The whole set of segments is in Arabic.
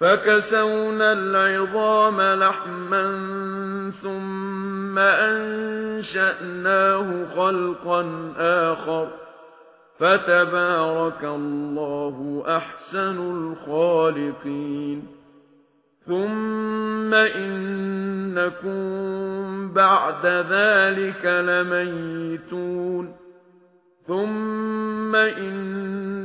فَكَسَوْنَا الْعِظَامَ لَحْمًا ثُمَّ أَنشَأْنَاهُ خَلْقًا آخَرَ فَتَبَارَكَ اللَّهُ أَحْسَنُ الْخَالِقِينَ ثُمَّ إِنَّكُمْ بَعْدَ ذَلِكَ لَمَيِّتُونَ ثُمَّ إِنَّ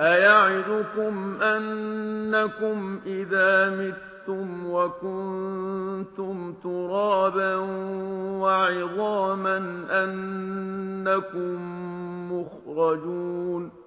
أَيَعِدُكُمْ أَنَّكُمْ إِذَا مِتُّمْ وَكُنتُمْ تُرَابًا وَعِظَامًا أَنَّكُمْ مُخْرَجُونَ